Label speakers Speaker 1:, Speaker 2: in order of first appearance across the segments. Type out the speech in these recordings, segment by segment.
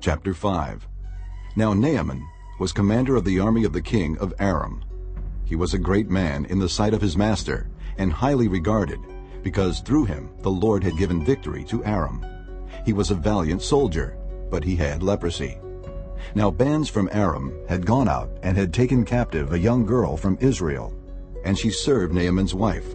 Speaker 1: Chapter 5 Now Naaman was commander of the army of the king of Aram. He was a great man in the sight of his master, and highly regarded, because through him the Lord had given victory to Aram. He was a valiant soldier, but he had leprosy. Now bands from Aram had gone out and had taken captive a young girl from Israel, and she served Naaman's wife.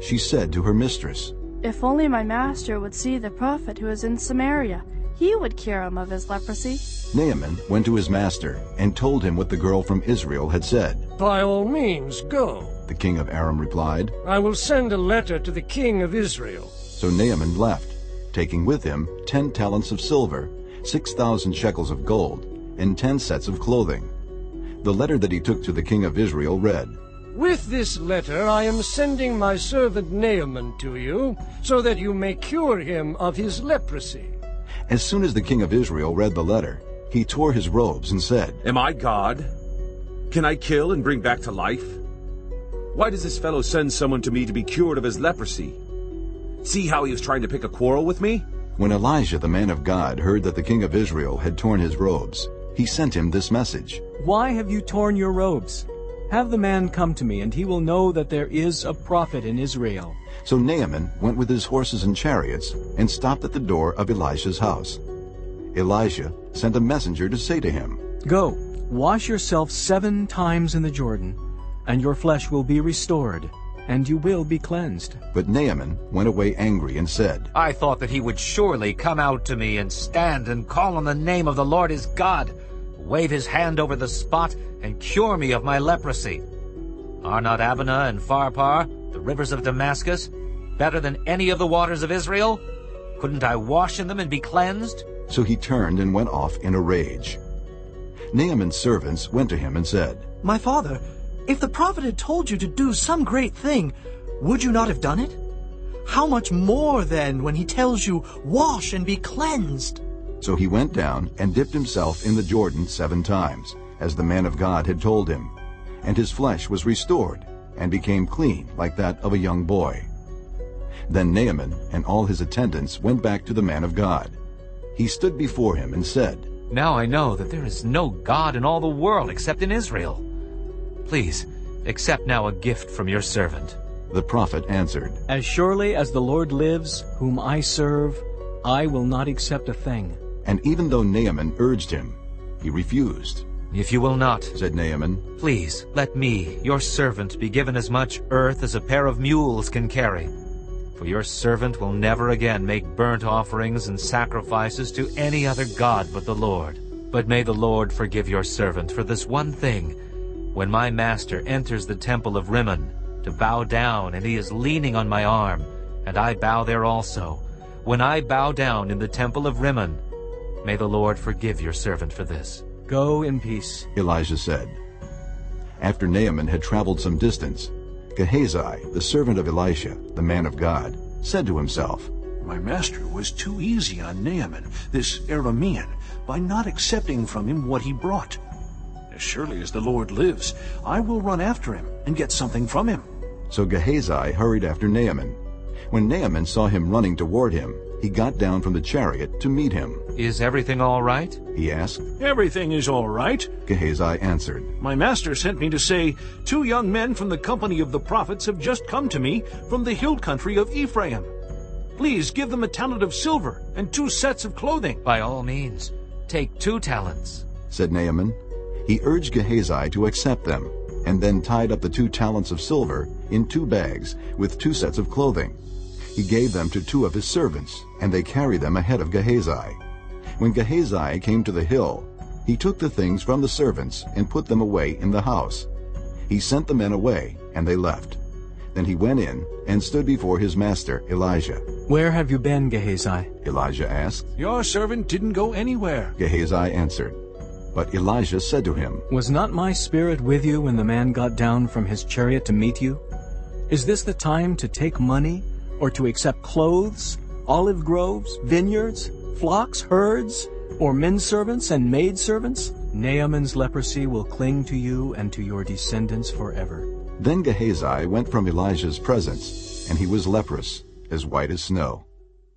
Speaker 1: She said to her mistress,
Speaker 2: If only my master would see the prophet who is in Samaria, he would cure him of his leprosy.
Speaker 1: Naaman went to his master and told him what the girl from Israel had said.
Speaker 3: By all means, go.
Speaker 1: The king of Aram replied.
Speaker 3: I will send a letter to the king of Israel.
Speaker 1: So Naaman left, taking with him ten talents of silver, six thousand shekels of gold, and ten sets of clothing. The letter that he took to the king of Israel read,
Speaker 3: With this letter I am sending my servant Naaman to you, so that you may cure him of his leprosy.
Speaker 1: As soon as the king of Israel read the letter, he tore his robes and said,
Speaker 4: Am I God? Can I kill and bring back to life? Why does this fellow send someone to me to be cured of his leprosy? See how he was trying to pick a quarrel with me?
Speaker 1: When Elisha the man of God heard that the king of Israel had torn his robes, he sent him this message.
Speaker 5: Why have you torn your robes? Have the man come to me, and he will know that there is a prophet in Israel.
Speaker 1: So Naaman went with his horses and chariots and stopped at the door of Elisha's house. Elisha sent a messenger to say to him,
Speaker 5: Go, wash yourself seven times in the Jordan, and your flesh will be restored, and you will be cleansed.
Speaker 1: But Naaman went away angry and said,
Speaker 6: I thought that he would surely come out to me and stand and call on the name of the Lord his God, wave his hand over the spot, and cure me of my leprosy. Are not Abana and Pharpar, the rivers of Damascus, better than any of the waters of Israel? Couldn't I wash in them and be cleansed?
Speaker 1: So he turned and went off in a rage. Naaman's servants went to him and said,
Speaker 7: My father, if the prophet had told you to do some great thing, would you not have done it? How much more then when he tells you, Wash and be cleansed?
Speaker 1: So he went down and dipped himself in the Jordan seven times, as the man of God had told him. And his flesh was restored, and became clean like that of a young boy. Then Naaman and all his attendants went back to the man of God. He stood before him and said,
Speaker 6: Now I know that there is no God in all the world except in Israel. Please, accept now a gift from your servant.
Speaker 1: The prophet answered,
Speaker 5: As surely as the Lord lives, whom I serve, I will not accept a thing.
Speaker 1: And even though Naaman urged him, he refused.
Speaker 6: If you will not,
Speaker 1: said Naaman,
Speaker 6: please let me, your servant, be given as much earth as a pair of mules can carry. For your servant will never again make burnt offerings and sacrifices to any other god but the Lord. But may the Lord forgive your servant for this one thing. When my master enters the temple of Rimmon to bow down, and he is leaning on my arm, and I bow there also, when I bow down in the temple of Rimmon, may the Lord forgive your servant for this.
Speaker 5: Go in peace,
Speaker 1: Elisha said. After Naaman had traveled some distance, Gehazi, the servant of Elisha, the man of God, said to himself,
Speaker 8: My master was too easy on Naaman, this Aramean, by not accepting from him what he brought. As surely as the Lord lives, I will run after him and get something from him.
Speaker 1: So Gehazi hurried after Naaman. When Naaman saw him running toward him, he got down from the chariot to meet him.
Speaker 6: Is everything all right?
Speaker 1: He asked.
Speaker 8: Everything is all right,
Speaker 1: Gehazi answered.
Speaker 8: My master sent me to say, Two young men from the company of the prophets have just come to me from the hill country of Ephraim. Please give them a talent of silver and two sets of clothing.
Speaker 6: By all means, take two talents,
Speaker 1: said Naaman. He urged Gehazi to accept them, and then tied up the two talents of silver in two bags with two sets of clothing. He gave them to two of his servants, and they carried them ahead of Gehazi. When Gehazi came to the hill, he took the things from the servants and put them away in the house. He sent the men away, and they left. Then he went in and stood before his master Elisha.
Speaker 5: Where have you been, Gehazi?
Speaker 1: Elisha asked.
Speaker 8: Your servant didn't go anywhere.
Speaker 1: Gehazi answered. But Elisha said to him,
Speaker 5: Was not my spirit with you when the man got down from his chariot to meet you? Is this the time to take money, or to accept clothes, olive groves, vineyards, flocks, herds, or men servants and maid servants? Naaman's leprosy will cling to you and to your descendants forever.
Speaker 1: Then Gehazi went from Elisha's presence, and he was leprous, as white as snow.